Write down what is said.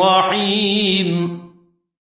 رحيم